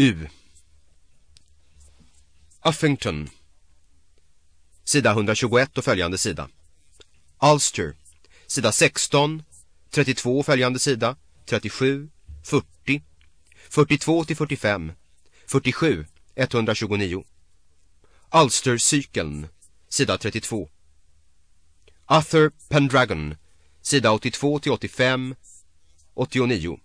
U. Uffington. Sida 121 och följande sida. Ulster. Sida 16, 32 och följande sida, 37, 40, 42 till 45, 47, 129. Ulstercykeln. sida 32. Arthur Pendragon, sida 82 till 85, 89.